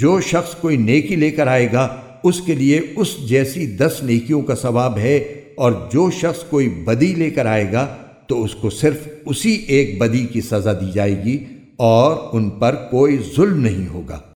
جو شخص کوئی نیکی لے کر آئے گا، اس کے لیے اس جیسی دس نیکیوں کا ثواب ہے، اور جو شخص کوئی بدی لے کر آئے گا، تو اس کو صرف اسی ایک بدی کی سزا دی جائے گی، اور ان پر کوئی ظلم نہیں ہوگا۔